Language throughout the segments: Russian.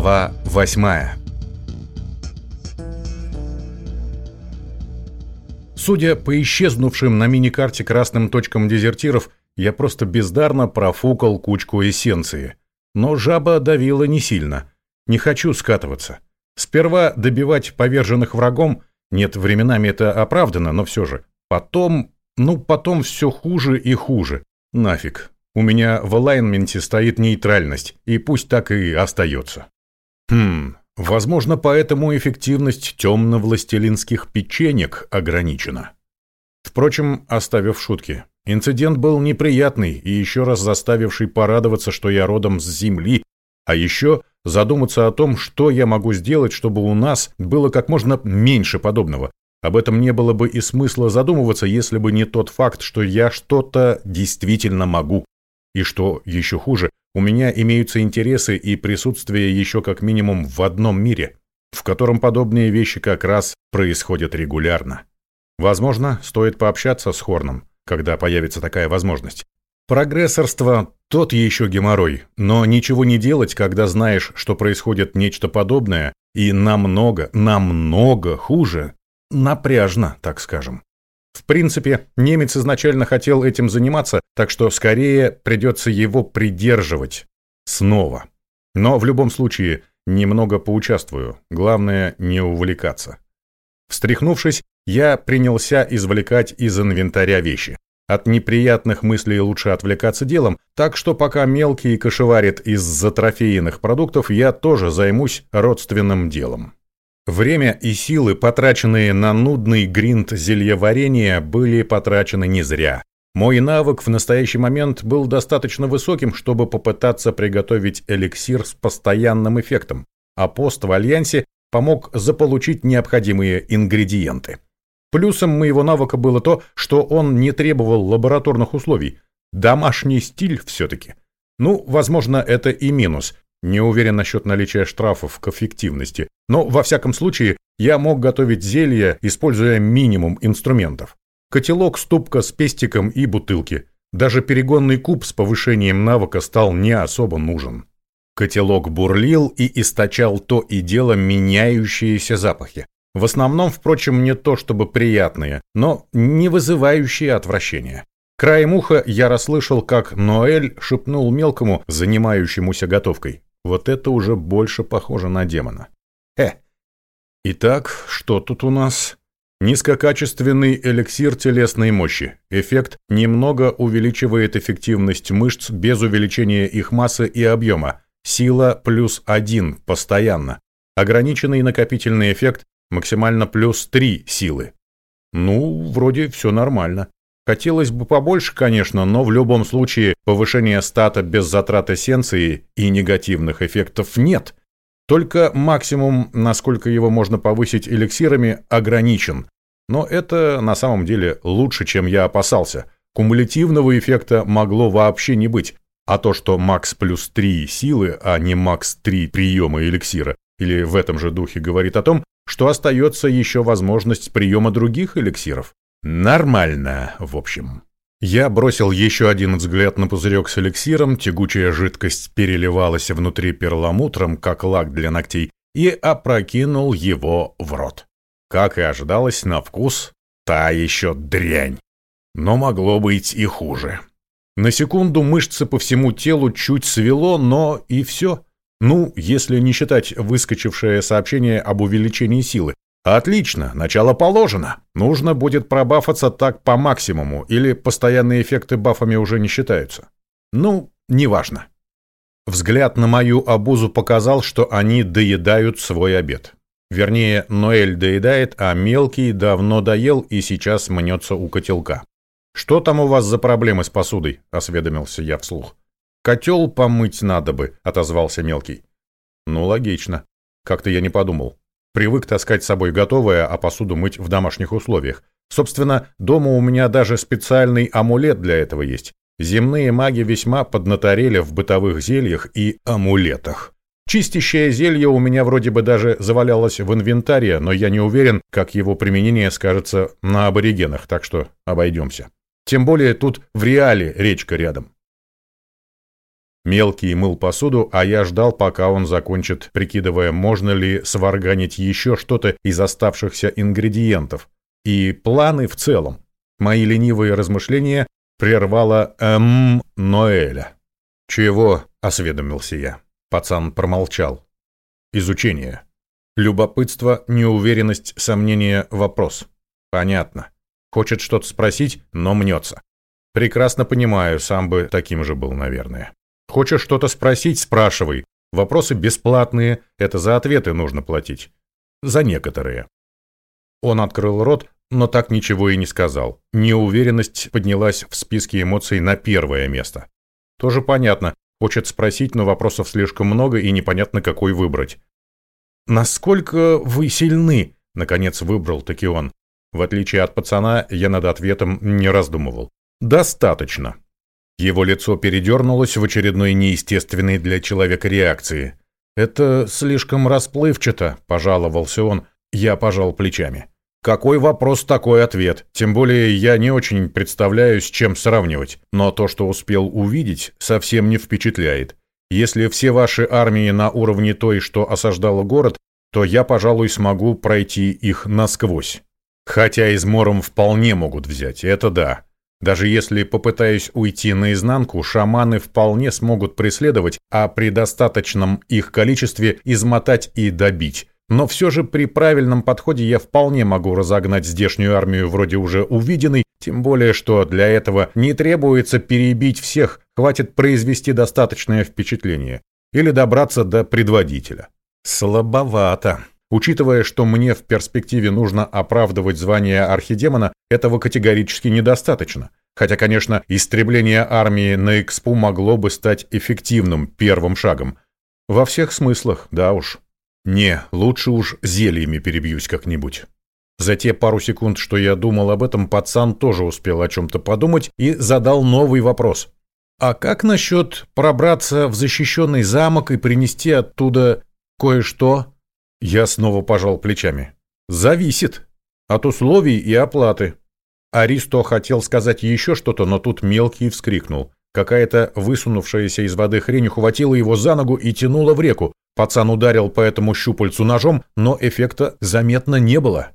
Глава восьмая Судя по исчезнувшим на мини-карте красным точкам дезертиров, я просто бездарно профукал кучку эссенции. Но жаба давила не сильно. Не хочу скатываться. Сперва добивать поверженных врагом, нет, временами это оправдано, но все же. Потом, ну потом все хуже и хуже. Нафиг. У меня в алайнменте стоит нейтральность, и пусть так и остается. Хм, возможно, поэтому эффективность темно-властелинских печенек ограничена. Впрочем, оставив шутки, инцидент был неприятный и еще раз заставивший порадоваться, что я родом с Земли, а еще задуматься о том, что я могу сделать, чтобы у нас было как можно меньше подобного. Об этом не было бы и смысла задумываться, если бы не тот факт, что я что-то действительно могу. И что еще хуже, у меня имеются интересы и присутствие еще как минимум в одном мире, в котором подобные вещи как раз происходят регулярно. Возможно, стоит пообщаться с Хорном, когда появится такая возможность. Прогрессорство – тот еще геморрой, но ничего не делать, когда знаешь, что происходит нечто подобное, и намного, намного хуже, напряжно, так скажем. В принципе, немец изначально хотел этим заниматься, так что скорее придется его придерживать. Снова. Но в любом случае, немного поучаствую. Главное, не увлекаться. Встряхнувшись, я принялся извлекать из инвентаря вещи. От неприятных мыслей лучше отвлекаться делом, так что пока мелкий кошеварит из затрофеянных продуктов, я тоже займусь родственным делом. Время и силы, потраченные на нудный гринд зельеварения, были потрачены не зря. Мой навык в настоящий момент был достаточно высоким, чтобы попытаться приготовить эликсир с постоянным эффектом, а пост в Альянсе помог заполучить необходимые ингредиенты. Плюсом моего навыка было то, что он не требовал лабораторных условий. Домашний стиль все-таки. Ну, возможно, это и минус, не уверен насчет наличия штрафов к эффективности, но во всяком случае я мог готовить зелья, используя минимум инструментов. Котелок, ступка с пестиком и бутылки. Даже перегонный куб с повышением навыка стал не особо нужен. Котелок бурлил и источал то и дело меняющиеся запахи. В основном, впрочем, не то чтобы приятные, но не вызывающие отвращения. Краем уха я расслышал, как Ноэль шепнул мелкому, занимающемуся готовкой. Вот это уже больше похоже на демона. Э. Итак, что тут у нас? Низкокачественный эликсир телесной мощи. Эффект немного увеличивает эффективность мышц без увеличения их массы и объема. Сила плюс один постоянно. Ограниченный накопительный эффект максимально плюс три силы. Ну, вроде все нормально. Хотелось бы побольше, конечно, но в любом случае повышение стата без затрат эссенции и негативных эффектов нет. Только максимум, насколько его можно повысить эликсирами, ограничен. Но это на самом деле лучше, чем я опасался. Кумулятивного эффекта могло вообще не быть. А то, что макс плюс 3 силы, а не макс 3 приема эликсира, или в этом же духе говорит о том, что остается еще возможность приема других эликсиров. Нормально, в общем. Я бросил еще один взгляд на пузырек с эликсиром, тягучая жидкость переливалась внутри перламутром, как лак для ногтей, и опрокинул его в рот. Как и ожидалось, на вкус та еще дрянь. Но могло быть и хуже. На секунду мышцы по всему телу чуть свело, но и все. Ну, если не считать выскочившее сообщение об увеличении силы. Отлично, начало положено. Нужно будет пробафаться так по максимуму, или постоянные эффекты бафами уже не считаются. Ну, неважно. Взгляд на мою обузу показал, что они доедают свой обед. Вернее, Ноэль доедает, а мелкий давно доел и сейчас мнется у котелка. «Что там у вас за проблемы с посудой?» – осведомился я вслух. «Котел помыть надо бы», – отозвался мелкий. «Ну, логично. Как-то я не подумал. Привык таскать с собой готовое, а посуду мыть в домашних условиях. Собственно, дома у меня даже специальный амулет для этого есть. Земные маги весьма поднаторели в бытовых зельях и амулетах. Чистящее зелье у меня вроде бы даже завалялось в инвентаре, но я не уверен, как его применение скажется на аборигенах, так что обойдемся. Тем более тут в реале речка рядом. Мелкий мыл посуду, а я ждал, пока он закончит, прикидывая, можно ли сварганить еще что-то из оставшихся ингредиентов. И планы в целом. Мои ленивые размышления прервала «эм» Ноэля. «Чего?» — осведомился я. Пацан промолчал. «Изучение. Любопытство, неуверенность, сомнение, вопрос. Понятно. Хочет что-то спросить, но мнется. Прекрасно понимаю, сам бы таким же был, наверное. Хочешь что-то спросить, спрашивай. Вопросы бесплатные, это за ответы нужно платить. За некоторые. Он открыл рот, но так ничего и не сказал. Неуверенность поднялась в списке эмоций на первое место. Тоже понятно, хочет спросить, но вопросов слишком много и непонятно, какой выбрать. «Насколько вы сильны?» — наконец выбрал таки он. В отличие от пацана, я над ответом не раздумывал. «Достаточно». Его лицо передернулось в очередной неестественной для человека реакции. «Это слишком расплывчато», — пожаловался он. Я пожал плечами. Какой вопрос, такой ответ. Тем более я не очень представляю, с чем сравнивать. Но то, что успел увидеть, совсем не впечатляет. Если все ваши армии на уровне той, что осаждала город, то я, пожалуй, смогу пройти их насквозь. Хотя измором вполне могут взять, это да. Даже если попытаюсь уйти наизнанку, шаманы вполне смогут преследовать, а при достаточном их количестве измотать и добить. Но все же при правильном подходе я вполне могу разогнать здешнюю армию вроде уже увиденной, тем более что для этого не требуется перебить всех, хватит произвести достаточное впечатление. Или добраться до предводителя. Слабовато. Учитывая, что мне в перспективе нужно оправдывать звание архидемона, этого категорически недостаточно. Хотя, конечно, истребление армии на Экспу могло бы стать эффективным первым шагом. Во всех смыслах, да уж. Не, лучше уж зельями перебьюсь как-нибудь. За те пару секунд, что я думал об этом, пацан тоже успел о чем-то подумать и задал новый вопрос. «А как насчет пробраться в защищенный замок и принести оттуда кое-что?» Я снова пожал плечами. «Зависит. От условий и оплаты». Аристо хотел сказать еще что-то, но тут мелкий вскрикнул. Какая-то высунувшаяся из воды хрень ухватила его за ногу и тянула в реку. Пацан ударил по этому щупальцу ножом, но эффекта заметно не было.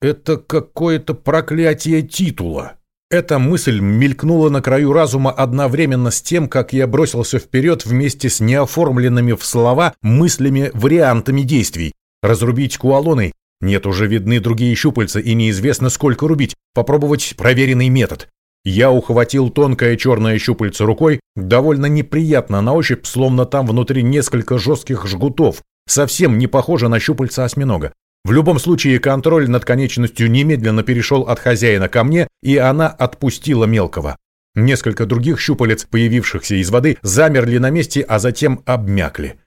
«Это какое-то проклятие титула!» Эта мысль мелькнула на краю разума одновременно с тем, как я бросился вперед вместе с неоформленными в слова мыслями вариантами действий. Разрубить куалоны? Нет, уже видны другие щупальца, и неизвестно, сколько рубить. Попробовать проверенный метод. Я ухватил тонкое черное щупальце рукой, довольно неприятно на ощупь, словно там внутри несколько жестких жгутов. Совсем не похоже на щупальца осьминога. В любом случае, контроль над конечностью немедленно перешел от хозяина ко мне, и она отпустила мелкого. Несколько других щупалец, появившихся из воды, замерли на месте, а затем обмякли.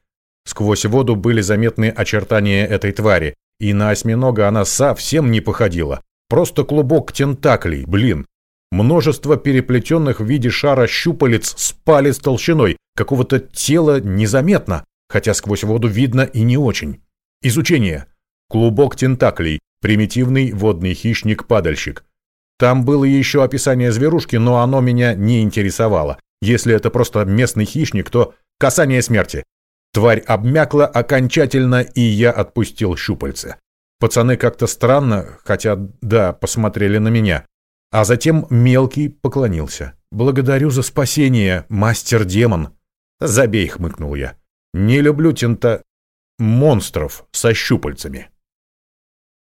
Сквозь воду были заметны очертания этой твари, и на осьминога она совсем не походила. Просто клубок тентаклей, блин. Множество переплетенных в виде шара щупалец с палец толщиной, какого-то тела незаметно, хотя сквозь воду видно и не очень. Изучение. Клубок тентаклей. Примитивный водный хищник-падальщик. Там было еще описание зверушки, но оно меня не интересовало. Если это просто местный хищник, то касание смерти. Тварь обмякла окончательно, и я отпустил щупальце. Пацаны как-то странно, хотя, да, посмотрели на меня. А затем мелкий поклонился. «Благодарю за спасение, мастер-демон». «Забей», — хмыкнул я. «Не люблю тента... монстров со щупальцами».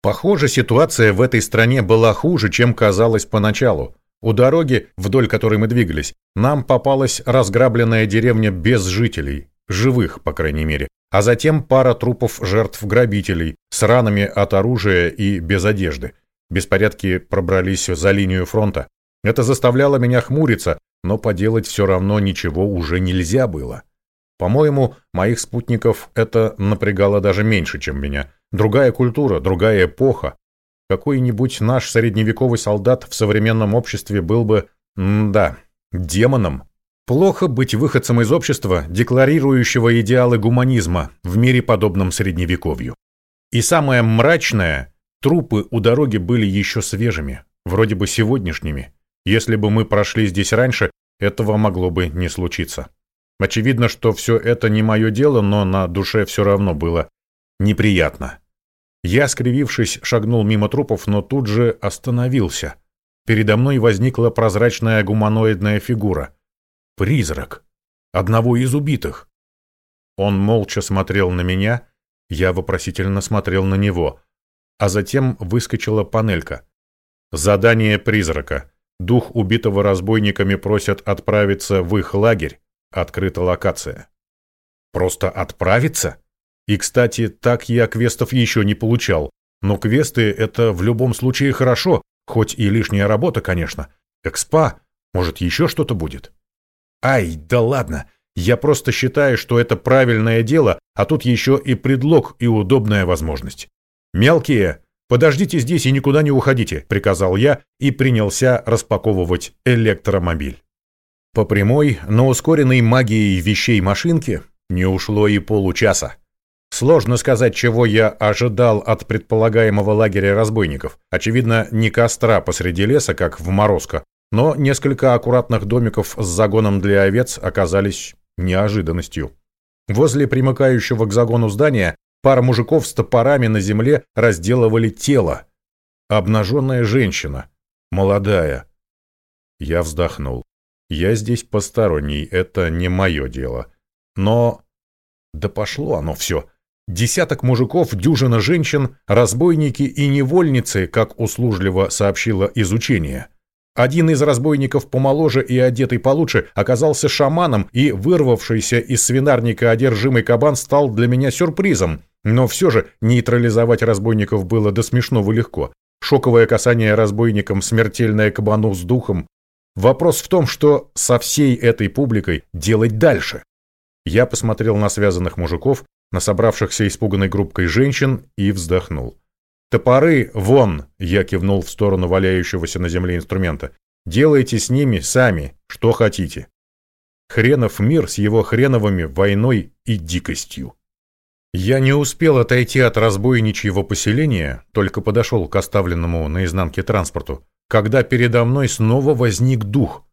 Похоже, ситуация в этой стране была хуже, чем казалось поначалу. У дороги, вдоль которой мы двигались, нам попалась разграбленная деревня без жителей, живых, по крайней мере, а затем пара трупов жертв грабителей с ранами от оружия и без одежды. Беспорядки пробрались за линию фронта. Это заставляло меня хмуриться, но поделать все равно ничего уже нельзя было. По-моему, моих спутников это напрягало даже меньше, чем меня. Другая культура, другая эпоха. Какой-нибудь наш средневековый солдат в современном обществе был бы, да, демоном. Плохо быть выходцем из общества, декларирующего идеалы гуманизма в мире подобном средневековью. И самое мрачное, трупы у дороги были еще свежими, вроде бы сегодняшними. Если бы мы прошли здесь раньше, этого могло бы не случиться. Очевидно, что все это не мое дело, но на душе все равно было неприятно. Я, скривившись, шагнул мимо трупов, но тут же остановился. Передо мной возникла прозрачная гуманоидная фигура. Призрак. Одного из убитых. Он молча смотрел на меня, я вопросительно смотрел на него. А затем выскочила панелька. Задание призрака. Дух убитого разбойниками просят отправиться в их лагерь. Открыта локация. Просто отправиться? И, кстати, так я квестов еще не получал. Но квесты — это в любом случае хорошо, хоть и лишняя работа, конечно. Экспа, может, еще что-то будет? Ай, да ладно. Я просто считаю, что это правильное дело, а тут еще и предлог и удобная возможность. Мелкие, подождите здесь и никуда не уходите, приказал я и принялся распаковывать электромобиль. По прямой, но ускоренной магией вещей машинки не ушло и получаса. Сложно сказать, чего я ожидал от предполагаемого лагеря разбойников. Очевидно, не костра посреди леса, как в Морозко, но несколько аккуратных домиков с загоном для овец оказались неожиданностью. Возле примыкающего к загону здания пара мужиков с топорами на земле разделывали тело. Обнаженная женщина. Молодая. Я вздохнул. Я здесь посторонний, это не мое дело. Но... Да пошло оно все. Десяток мужиков, дюжина женщин, разбойники и невольницы, как услужливо сообщило изучение. Один из разбойников помоложе и одетый получше оказался шаманом, и вырвавшийся из свинарника одержимый кабан стал для меня сюрпризом. Но все же нейтрализовать разбойников было до смешного легко. Шоковое касание разбойникам, смертельное кабану с духом. Вопрос в том, что со всей этой публикой делать дальше. Я посмотрел на связанных мужиков, на собравшихся испуганной группкой женщин и вздохнул. «Топоры вон!» — я кивнул в сторону валяющегося на земле инструмента. «Делайте с ними сами, что хотите». Хренов мир с его хреновыми войной и дикостью. Я не успел отойти от разбойничьего поселения, только подошел к оставленному на изнанке транспорту, когда передо мной снова возник дух.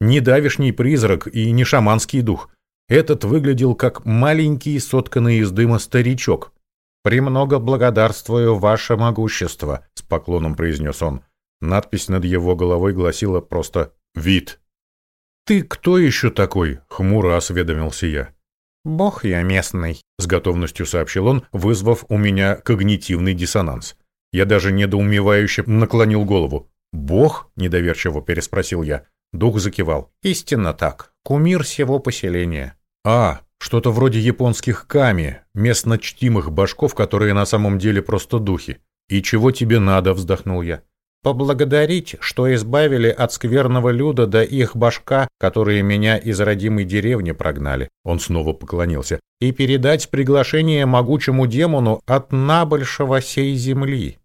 Не давишний призрак и не шаманский дух — этот выглядел как маленький, сотканный из дыма старичок. «Премного благодарствую, ваше могущество», — с поклоном произнес он. Надпись над его головой гласила просто «Вид». «Ты кто еще такой?» — хмуро осведомился я. «Бог я местный», — с готовностью сообщил он, вызвав у меня когнитивный диссонанс. Я даже недоумевающе наклонил голову. «Бог?» — недоверчиво переспросил я. Дух закивал. «Истинно так. Кумир всего поселения. А, что-то вроде японских ками, местно чтимых башков, которые на самом деле просто духи. И чего тебе надо, вздохнул я. Поблагодарить, что избавили от скверного люда до их башка, которые меня из родимой деревни прогнали. Он снова поклонился. И передать приглашение могучему демону от набольшего сей земли.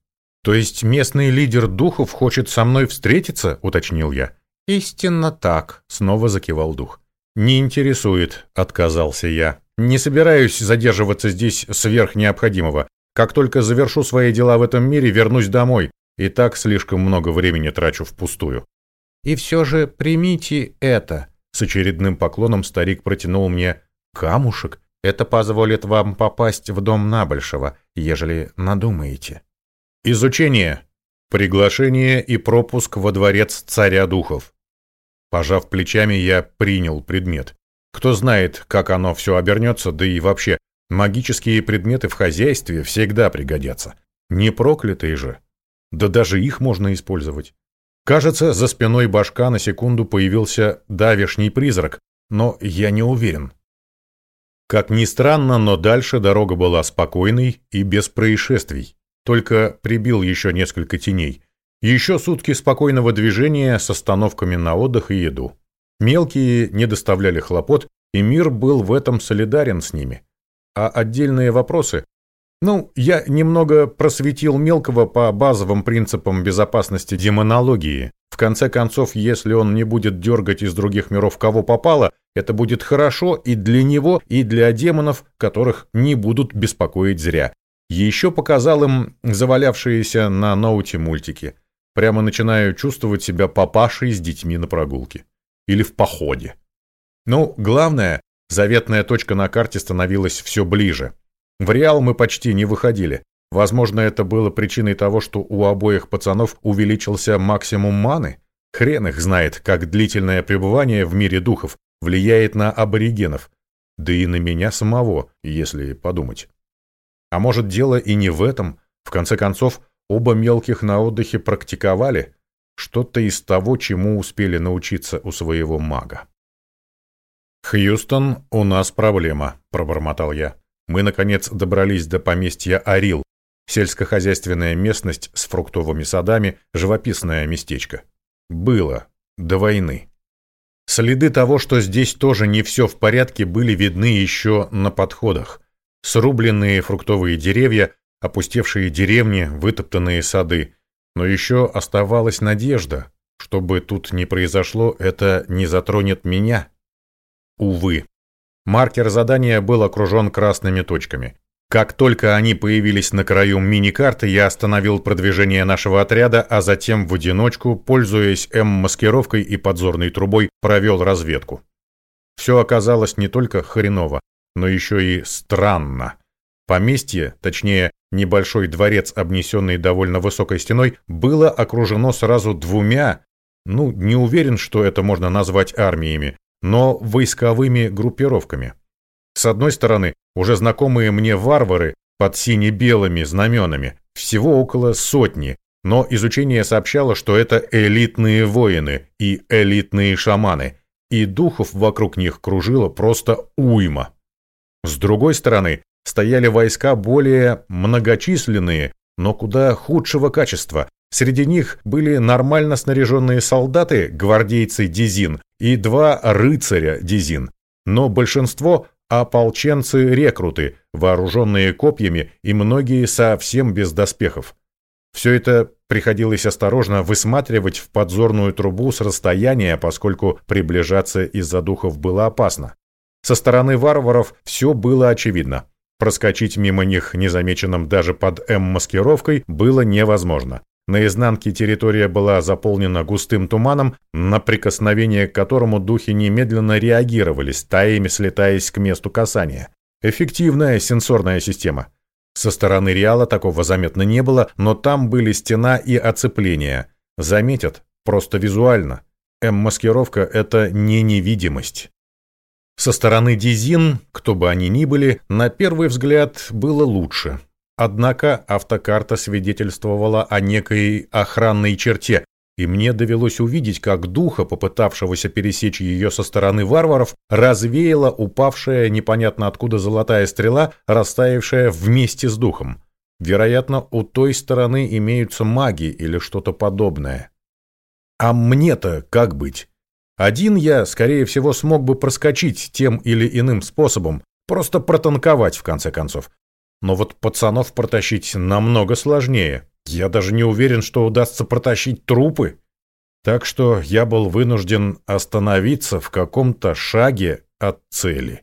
То есть местный лидер духов хочет со мной встретиться, уточнил я. Истинно так, снова закивал дух. «Не интересует», — отказался я. «Не собираюсь задерживаться здесь сверх необходимого. Как только завершу свои дела в этом мире, вернусь домой. И так слишком много времени трачу впустую». «И все же примите это», — с очередным поклоном старик протянул мне камушек. «Это позволит вам попасть в дом Набольшего, ежели надумаете». «Изучение. Приглашение и пропуск во дворец царя духов. Пожав плечами, я принял предмет. Кто знает, как оно все обернется, да и вообще, магические предметы в хозяйстве всегда пригодятся. Не проклятые же. Да даже их можно использовать. Кажется, за спиной башка на секунду появился давешний призрак, но я не уверен. Как ни странно, но дальше дорога была спокойной и без происшествий. Только прибил еще несколько теней. Еще сутки спокойного движения с остановками на отдых и еду. Мелкие не доставляли хлопот, и мир был в этом солидарен с ними. А отдельные вопросы? Ну, я немного просветил мелкого по базовым принципам безопасности демонологии. В конце концов, если он не будет дергать из других миров кого попало, это будет хорошо и для него, и для демонов, которых не будут беспокоить зря. Еще показал им завалявшиеся на ноуте мультики – Прямо начинаю чувствовать себя папашей с детьми на прогулке. Или в походе. Ну, главное, заветная точка на карте становилась все ближе. В Реал мы почти не выходили. Возможно, это было причиной того, что у обоих пацанов увеличился максимум маны. Хрен их знает, как длительное пребывание в мире духов влияет на аборигенов. Да и на меня самого, если подумать. А может, дело и не в этом. В конце концов, оба мелких на отдыхе практиковали что-то из того, чему успели научиться у своего мага. «Хьюстон, у нас проблема», — пробормотал я. Мы, наконец, добрались до поместья Арил, Сельскохозяйственная местность с фруктовыми садами, живописное местечко. Было. До войны. Следы того, что здесь тоже не все в порядке, были видны еще на подходах. Срубленные фруктовые деревья, опустевшие деревни, вытоптанные сады. Но еще оставалась надежда. Что бы тут ни произошло, это не затронет меня. Увы. Маркер задания был окружен красными точками. Как только они появились на краю мини-карты, я остановил продвижение нашего отряда, а затем в одиночку, пользуясь М-маскировкой и подзорной трубой, провел разведку. Все оказалось не только хреново, но еще и странно. Поместье, точнее, небольшой дворец, обнесенный довольно высокой стеной, было окружено сразу двумя, ну, не уверен, что это можно назвать армиями, но войсковыми группировками. С одной стороны, уже знакомые мне варвары под сине-белыми знаменами, всего около сотни, но изучение сообщало, что это элитные воины и элитные шаманы, и духов вокруг них кружило просто уйма. С другой стороны, стояли войска более многочисленные, но куда худшего качества. Среди них были нормально снаряженные солдаты, гвардейцы Дизин, и два рыцаря Дизин. Но большинство ополченцы-рекруты, вооруженные копьями и многие совсем без доспехов. Все это приходилось осторожно высматривать в подзорную трубу с расстояния, поскольку приближаться из-за духов было опасно. Со стороны варваров все было очевидно. Проскочить мимо них незамеченным даже под М-маскировкой было невозможно. На изнанке территория была заполнена густым туманом, на прикосновение к которому духи немедленно реагировали, стаями слетаясь к месту касания. Эффективная сенсорная система. Со стороны Реала такого заметно не было, но там были стена и оцепление. Заметят, просто визуально. М-маскировка — это не невидимость. Со стороны Дизин, кто бы они ни были, на первый взгляд было лучше. Однако автокарта свидетельствовала о некой охранной черте, и мне довелось увидеть, как духа, попытавшегося пересечь ее со стороны варваров, развеяла упавшая непонятно откуда золотая стрела, растаявшая вместе с духом. Вероятно, у той стороны имеются маги или что-то подобное. А мне-то как быть? Один я, скорее всего, смог бы проскочить тем или иным способом, просто протанковать в конце концов. Но вот пацанов протащить намного сложнее. Я даже не уверен, что удастся протащить трупы. Так что я был вынужден остановиться в каком-то шаге от цели.